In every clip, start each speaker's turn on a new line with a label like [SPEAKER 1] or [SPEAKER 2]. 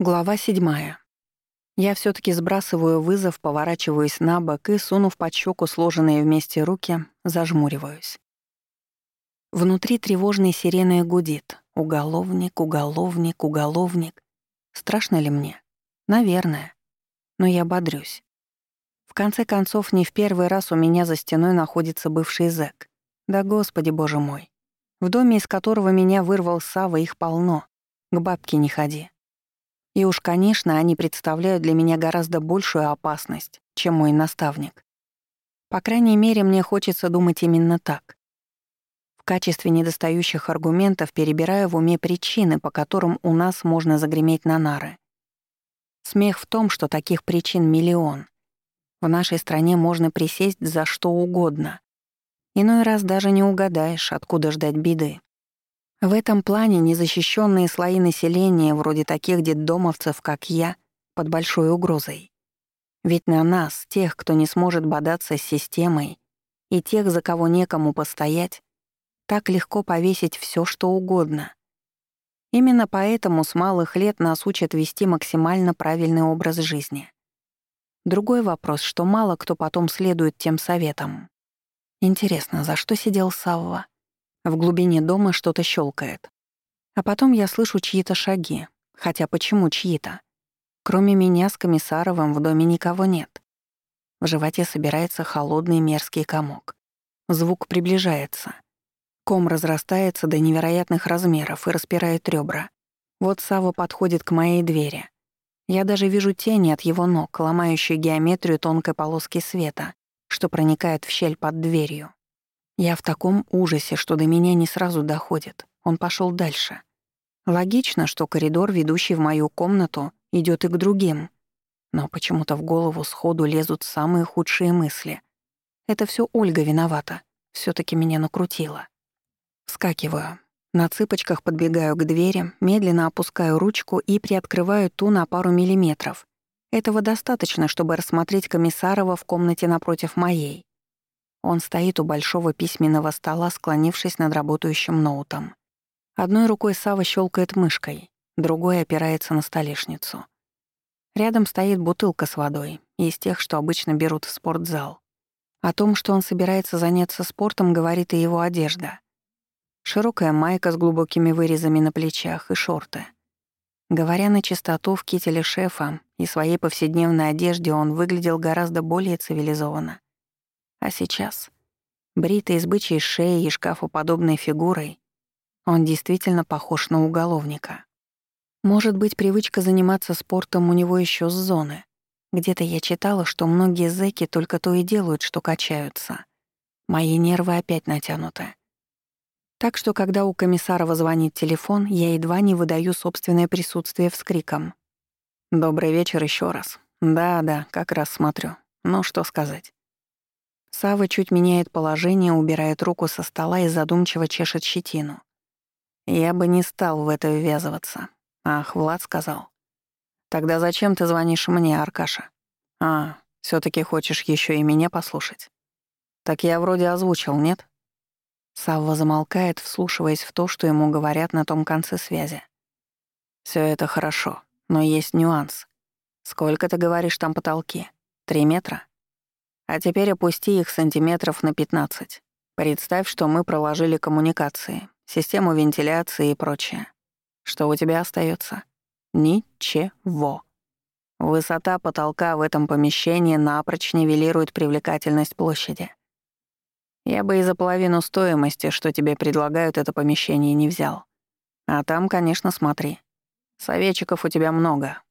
[SPEAKER 1] Глава седьмая. Я все таки сбрасываю вызов, поворачиваюсь на бок и, сунув под щеку сложенные вместе руки, зажмуриваюсь. Внутри тревожной сирены гудит. Уголовник, уголовник, уголовник. Страшно ли мне? Наверное. Но я бодрюсь. В конце концов, не в первый раз у меня за стеной находится бывший зэк. Да господи боже мой. В доме, из которого меня вырвал Сава, их полно. К бабке не ходи. И уж, конечно, они представляют для меня гораздо большую опасность, чем мой наставник. По крайней мере, мне хочется думать именно так. В качестве недостающих аргументов перебираю в уме причины, по которым у нас можно загреметь на нары. Смех в том, что таких причин миллион. В нашей стране можно присесть за что угодно. Иной раз даже не угадаешь, откуда ждать беды. В этом плане незащищенные слои населения, вроде таких детдомовцев, как я, под большой угрозой. Ведь на нас, тех, кто не сможет бодаться с системой, и тех, за кого некому постоять, так легко повесить все, что угодно. Именно поэтому с малых лет нас учат вести максимально правильный образ жизни. Другой вопрос, что мало кто потом следует тем советам. Интересно, за что сидел Савва? В глубине дома что-то щелкает. А потом я слышу чьи-то шаги. Хотя почему чьи-то? Кроме меня с Комиссаровым в доме никого нет. В животе собирается холодный мерзкий комок. Звук приближается. Ком разрастается до невероятных размеров и распирает ребра. Вот Сава подходит к моей двери. Я даже вижу тени от его ног, ломающие геометрию тонкой полоски света, что проникает в щель под дверью. Я в таком ужасе, что до меня не сразу доходит. Он пошел дальше. Логично, что коридор, ведущий в мою комнату, идет и к другим. Но почему-то в голову сходу лезут самые худшие мысли. Это все Ольга виновата. все таки меня накрутила. Вскакиваю. На цыпочках подбегаю к двери, медленно опускаю ручку и приоткрываю ту на пару миллиметров. Этого достаточно, чтобы рассмотреть Комиссарова в комнате напротив моей. Он стоит у большого письменного стола, склонившись над работающим ноутом. Одной рукой Сава щелкает мышкой, другой опирается на столешницу. Рядом стоит бутылка с водой, из тех, что обычно берут в спортзал. О том, что он собирается заняться спортом, говорит и его одежда. Широкая майка с глубокими вырезами на плечах и шорты. Говоря на чистоту, в кителе шефа и своей повседневной одежде он выглядел гораздо более цивилизованно. А сейчас, бритый с бычьей шеей и шкафоподобной фигурой, он действительно похож на уголовника. Может быть, привычка заниматься спортом у него еще с зоны. Где-то я читала, что многие зэки только то и делают, что качаются. Мои нервы опять натянуты. Так что, когда у комиссара звонит телефон, я едва не выдаю собственное присутствие вскриком. «Добрый вечер еще раз. Да-да, как раз смотрю. Ну, что сказать. Сава чуть меняет положение, убирает руку со стола и задумчиво чешет щетину. Я бы не стал в это ввязываться. Ах, Влад сказал. Тогда зачем ты звонишь мне, Аркаша? А, все таки хочешь еще и меня послушать? Так я вроде озвучил, нет? Савва замолкает, вслушиваясь в то, что ему говорят на том конце связи. Все это хорошо, но есть нюанс. Сколько ты говоришь там потолки? Три метра? А теперь опусти их сантиметров на 15. Представь, что мы проложили коммуникации, систему вентиляции и прочее. Что у тебя остается? Ничего. Высота потолка в этом помещении напрочь нивелирует привлекательность площади. Я бы и за половину стоимости, что тебе предлагают это помещение, не взял. А там, конечно, смотри. Советчиков у тебя много,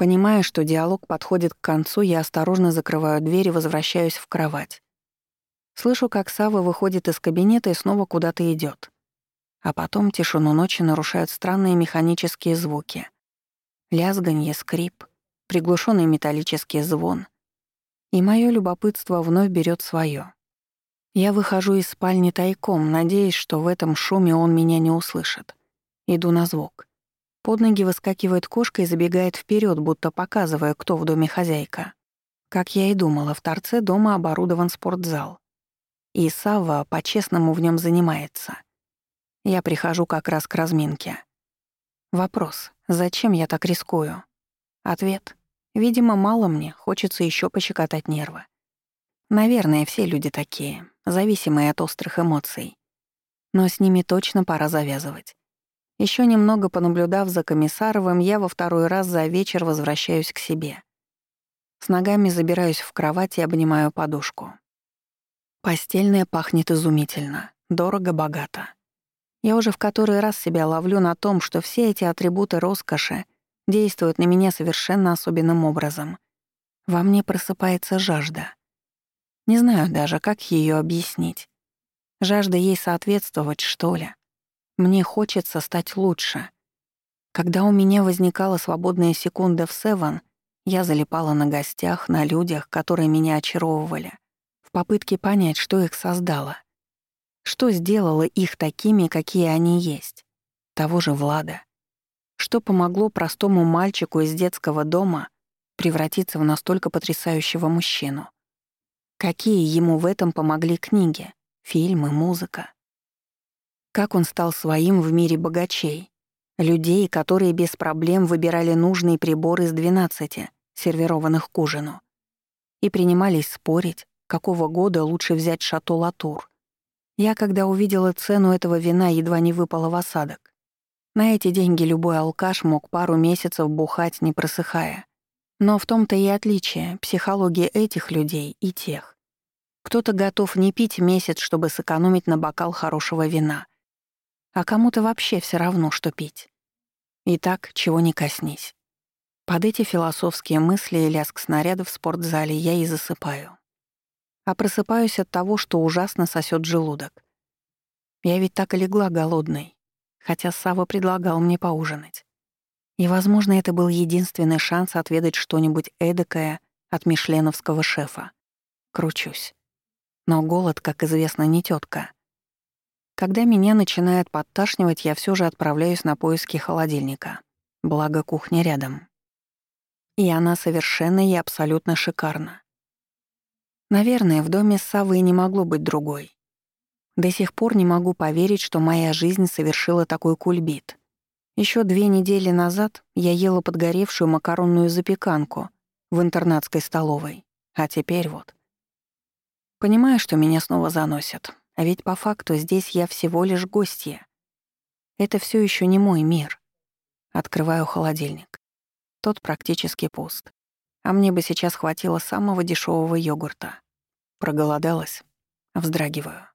[SPEAKER 1] Понимая, что диалог подходит к концу, я осторожно закрываю дверь и возвращаюсь в кровать. Слышу, как Сава выходит из кабинета и снова куда-то идет. А потом тишину ночи нарушают странные механические звуки. Лязганье, скрип, приглушенный металлический звон. И мое любопытство вновь берет свое. Я выхожу из спальни тайком, надеясь, что в этом шуме он меня не услышит. Иду на звук. Под ноги выскакивает кошка и забегает вперед, будто показывая, кто в доме хозяйка. Как я и думала, в торце дома оборудован спортзал. И Сава по-честному в нем занимается. Я прихожу как раз к разминке. Вопрос, Зачем я так рискую? Ответ. Видимо, мало мне, хочется еще пощекотать нервы. Наверное, все люди такие, зависимые от острых эмоций. Но с ними точно пора завязывать. Еще немного понаблюдав за Комиссаровым, я во второй раз за вечер возвращаюсь к себе. С ногами забираюсь в кровать и обнимаю подушку. Постельная пахнет изумительно, дорого-богато. Я уже в который раз себя ловлю на том, что все эти атрибуты роскоши действуют на меня совершенно особенным образом. Во мне просыпается жажда. Не знаю даже, как ее объяснить. Жажда ей соответствовать, что ли. Мне хочется стать лучше. Когда у меня возникала свободная секунда в Севен, я залипала на гостях, на людях, которые меня очаровывали, в попытке понять, что их создало. Что сделало их такими, какие они есть. Того же Влада. Что помогло простому мальчику из детского дома превратиться в настолько потрясающего мужчину. Какие ему в этом помогли книги, фильмы, музыка. Как он стал своим в мире богачей, людей, которые без проблем выбирали нужный прибор из 12, сервированных к ужину, и принимались спорить, какого года лучше взять шато Латур. Я, когда увидела цену этого вина, едва не выпала в осадок. На эти деньги любой алкаш мог пару месяцев бухать, не просыхая. Но в том-то и отличие психологии этих людей и тех. Кто-то готов не пить месяц, чтобы сэкономить на бокал хорошего вина. А кому-то вообще все равно, что пить. И так, чего не коснись. Под эти философские мысли и лязг снаряда в спортзале я и засыпаю. А просыпаюсь от того, что ужасно сосет желудок. Я ведь так и легла голодной, хотя Сава предлагал мне поужинать. И, возможно, это был единственный шанс отведать что-нибудь эдакое от мишленовского шефа. Кручусь. Но голод, как известно, не тетка. Когда меня начинает подташнивать, я все же отправляюсь на поиски холодильника. Благо, кухня рядом. И она совершенно и абсолютно шикарна. Наверное, в доме с Савой не могло быть другой. До сих пор не могу поверить, что моя жизнь совершила такой кульбит. Еще две недели назад я ела подгоревшую макаронную запеканку в интернатской столовой, а теперь вот. Понимаю, что меня снова заносят, а ведь по факту здесь я всего лишь гостья. Это все еще не мой мир. Открываю холодильник. Тот практически пуст. А мне бы сейчас хватило самого дешевого йогурта. Проголодалась. Вздрагиваю.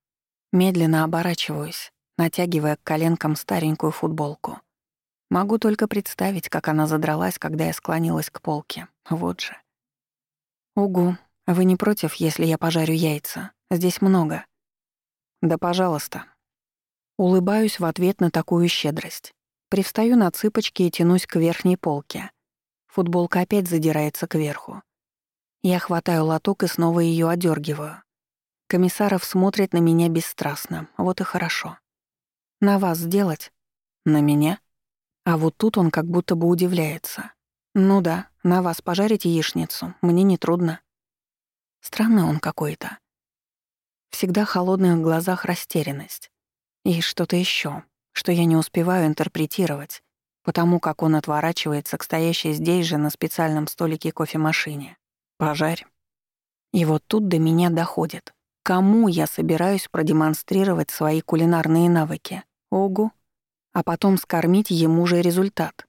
[SPEAKER 1] Медленно оборачиваюсь, натягивая к коленкам старенькую футболку. Могу только представить, как она задралась, когда я склонилась к полке. Вот же. «Угу. Вы не против, если я пожарю яйца? Здесь много». «Да, пожалуйста». Улыбаюсь в ответ на такую щедрость. Привстаю на цыпочки и тянусь к верхней полке. Футболка опять задирается кверху. Я хватаю лоток и снова ее одергиваю. Комиссаров смотрит на меня бесстрастно. Вот и хорошо. «На вас сделать?» «На меня?» А вот тут он как будто бы удивляется. «Ну да, на вас пожарить яичницу. Мне нетрудно». Странный он какой-то. Всегда холодных глазах растерянность. И что-то еще, что я не успеваю интерпретировать, потому как он отворачивается к стоящей здесь же на специальном столике кофемашине. «Пожарь». И вот тут до меня доходит. Кому я собираюсь продемонстрировать свои кулинарные навыки? Огу а потом скормить ему же результат.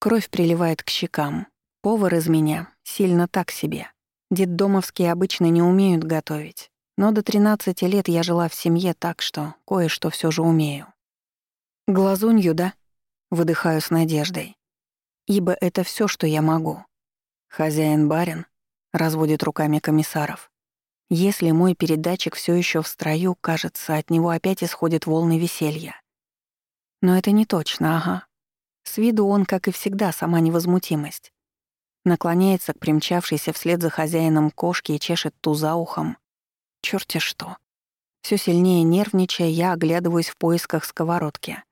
[SPEAKER 1] Кровь приливает к щекам. Повар из меня сильно так себе. Детдомовские обычно не умеют готовить. Но до 13 лет я жила в семье так, что кое-что все же умею. Глазунью, да? Выдыхаю с надеждой. Ибо это все, что я могу. Хозяин-барин разводит руками комиссаров. Если мой передатчик все еще в строю, кажется, от него опять исходят волны веселья. Но это не точно, ага. С виду он, как и всегда, сама невозмутимость. Наклоняется к примчавшейся вслед за хозяином кошки и чешет ту за ухом. Чёрти что. Всё сильнее нервничая, я оглядываюсь в поисках сковородки.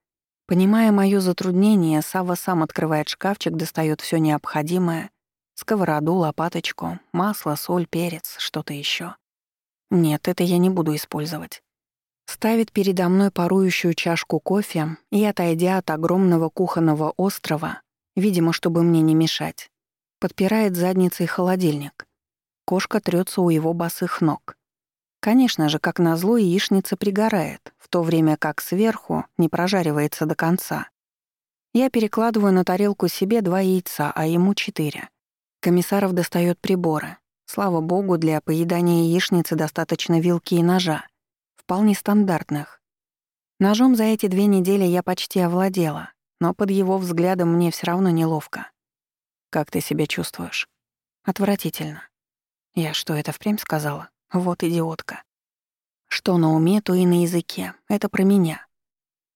[SPEAKER 1] Понимая моё затруднение, Сава сам открывает шкафчик, достаёт всё необходимое. Сковороду, лопаточку, масло, соль, перец, что-то ещё. Нет, это я не буду использовать. Ставит передо мной парующую чашку кофе и, отойдя от огромного кухонного острова, видимо, чтобы мне не мешать. Подпирает задницей холодильник. Кошка трется у его босых ног. Конечно же, как назло, яичница пригорает, в то время как сверху не прожаривается до конца. Я перекладываю на тарелку себе два яйца, а ему четыре. Комиссаров достает приборы. Слава богу, для поедания яичницы достаточно вилки и ножа. Вполне стандартных. Ножом за эти две недели я почти овладела, но под его взглядом мне все равно неловко. «Как ты себя чувствуешь?» «Отвратительно». Я что, это впрямь сказала? Вот идиотка. Что на уме, то и на языке. Это про меня.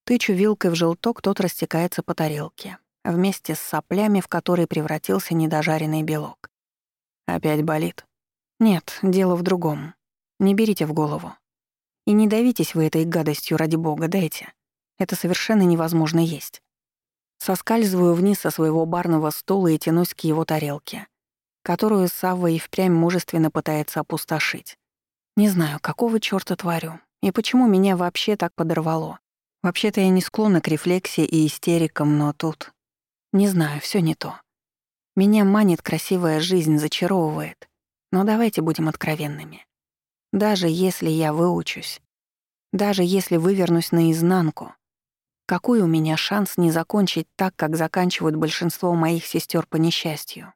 [SPEAKER 1] Тычу вилкой в желток, тот растекается по тарелке, вместе с соплями, в которые превратился недожаренный белок. Опять болит? Нет, дело в другом. Не берите в голову. И не давитесь вы этой гадостью, ради бога, дайте. Это совершенно невозможно есть. Соскальзываю вниз со своего барного стула и тянусь к его тарелке, которую Савва и впрямь мужественно пытается опустошить. Не знаю, какого чёрта творю, и почему меня вообще так подорвало. Вообще-то я не склонна к рефлексии и истерикам, но тут... Не знаю, все не то. Меня манит красивая жизнь, зачаровывает. Но давайте будем откровенными. Даже если я выучусь, даже если вывернусь наизнанку, какой у меня шанс не закончить так, как заканчивают большинство моих сестер по несчастью?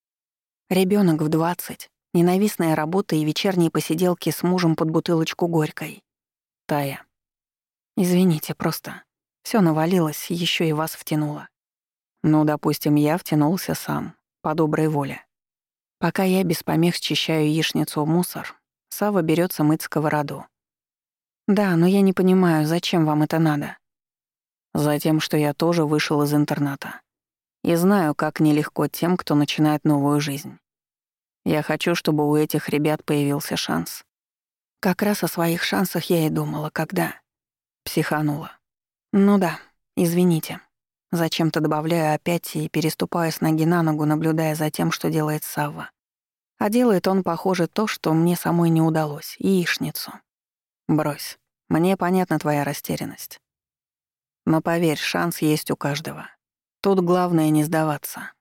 [SPEAKER 1] Ребенок в 20, ненавистная работа и вечерние посиделки с мужем под бутылочку горькой. Тая, Извините, просто все навалилось, еще и вас втянуло. Ну, допустим, я втянулся сам, по доброй воле. Пока я без помех счищаю яичницу в мусор, Сава берется мыть сковороду. Да, но я не понимаю, зачем вам это надо. Затем, что я тоже вышел из интерната. И знаю, как нелегко тем, кто начинает новую жизнь. Я хочу, чтобы у этих ребят появился шанс. Как раз о своих шансах я и думала, когда... Психанула. Ну да, извините. Зачем-то добавляю опять и переступаю с ноги на ногу, наблюдая за тем, что делает Савва. А делает он, похоже, то, что мне самой не удалось — яичницу. Брось. Мне понятна твоя растерянность. Но поверь, шанс есть у каждого. Тут главное не сдаваться.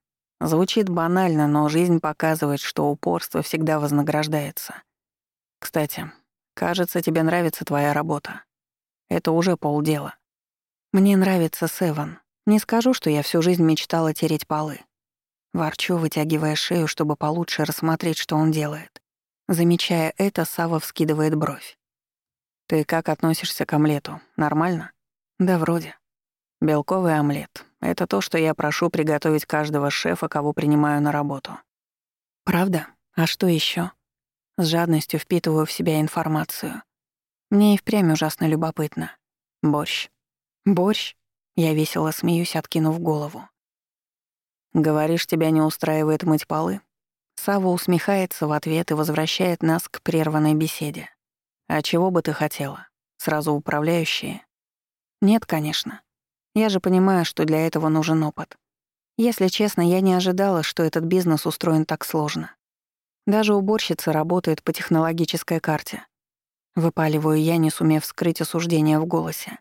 [SPEAKER 1] Звучит банально, но жизнь показывает, что упорство всегда вознаграждается. Кстати, кажется, тебе нравится твоя работа. Это уже полдела. Мне нравится Севан. Не скажу, что я всю жизнь мечтала тереть полы. Ворчу, вытягивая шею, чтобы получше рассмотреть, что он делает. Замечая это, Сава вскидывает бровь. «Ты как относишься к омлету? Нормально?» «Да вроде». «Белковый омлет. Это то, что я прошу приготовить каждого шефа, кого принимаю на работу». «Правда? А что еще? С жадностью впитываю в себя информацию. Мне и впрямь ужасно любопытно. Борщ. Борщ? Я весело смеюсь, откинув голову. «Говоришь, тебя не устраивает мыть полы?» Сава усмехается в ответ и возвращает нас к прерванной беседе. «А чего бы ты хотела? Сразу управляющие?» «Нет, конечно. Я же понимаю, что для этого нужен опыт. Если честно, я не ожидала, что этот бизнес устроен так сложно. Даже уборщица работает по технологической карте. Выпаливаю я, не сумев скрыть осуждение в голосе.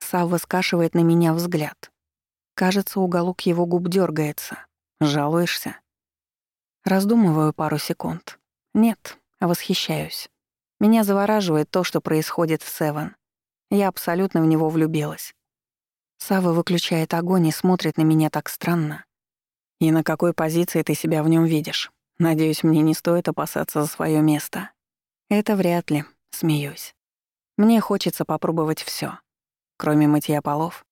[SPEAKER 1] Савва скашивает на меня взгляд. Кажется, уголок его губ дергается. Жалуешься? Раздумываю пару секунд. Нет, восхищаюсь. Меня завораживает то, что происходит в Севен. Я абсолютно в него влюбилась. Сава выключает огонь и смотрит на меня так странно. И на какой позиции ты себя в нем видишь? Надеюсь, мне не стоит опасаться за свое место. Это вряд ли, смеюсь. Мне хочется попробовать все, кроме мытья полов.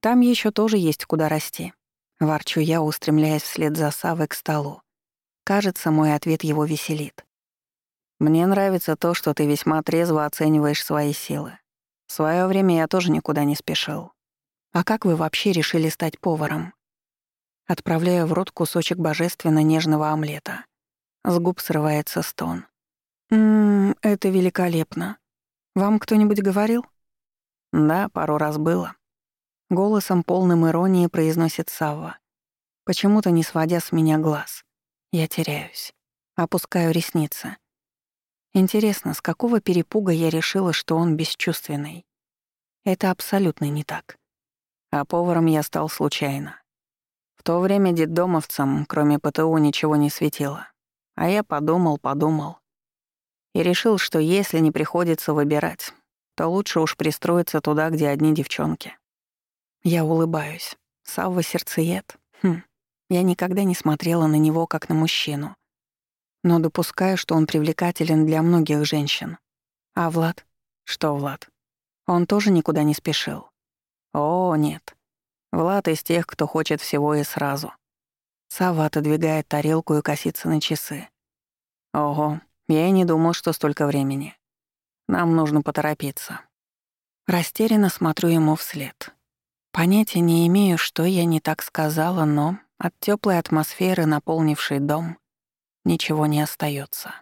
[SPEAKER 1] Там еще тоже есть куда расти. Ворчу я, устремляясь вслед за Савой к столу. Кажется, мой ответ его веселит. Мне нравится то, что ты весьма трезво оцениваешь свои силы. В свое время я тоже никуда не спешил. А как вы вообще решили стать поваром? Отправляю в рот кусочек божественно нежного омлета. С губ срывается стон. «Ммм, это великолепно. Вам кто-нибудь говорил?» «Да, пару раз было». Голосом полным иронии произносит Савва, почему-то не сводя с меня глаз. Я теряюсь. Опускаю ресницы. Интересно, с какого перепуга я решила, что он бесчувственный? Это абсолютно не так. А поваром я стал случайно. В то время детдомовцам, кроме ПТУ, ничего не светило. А я подумал, подумал. И решил, что если не приходится выбирать, то лучше уж пристроиться туда, где одни девчонки. Я улыбаюсь. Савва сердцеед. Хм. Я никогда не смотрела на него как на мужчину. Но допускаю, что он привлекателен для многих женщин. А Влад? Что Влад? Он тоже никуда не спешил. О, нет. Влад из тех, кто хочет всего и сразу. Сава отодвигает тарелку и косится на часы. Ого, я и не думал, что столько времени. Нам нужно поторопиться. Растерянно смотрю ему вслед. Понятия не имею, что я не так сказала, но от теплой атмосферы, наполнившей дом, ничего не остается.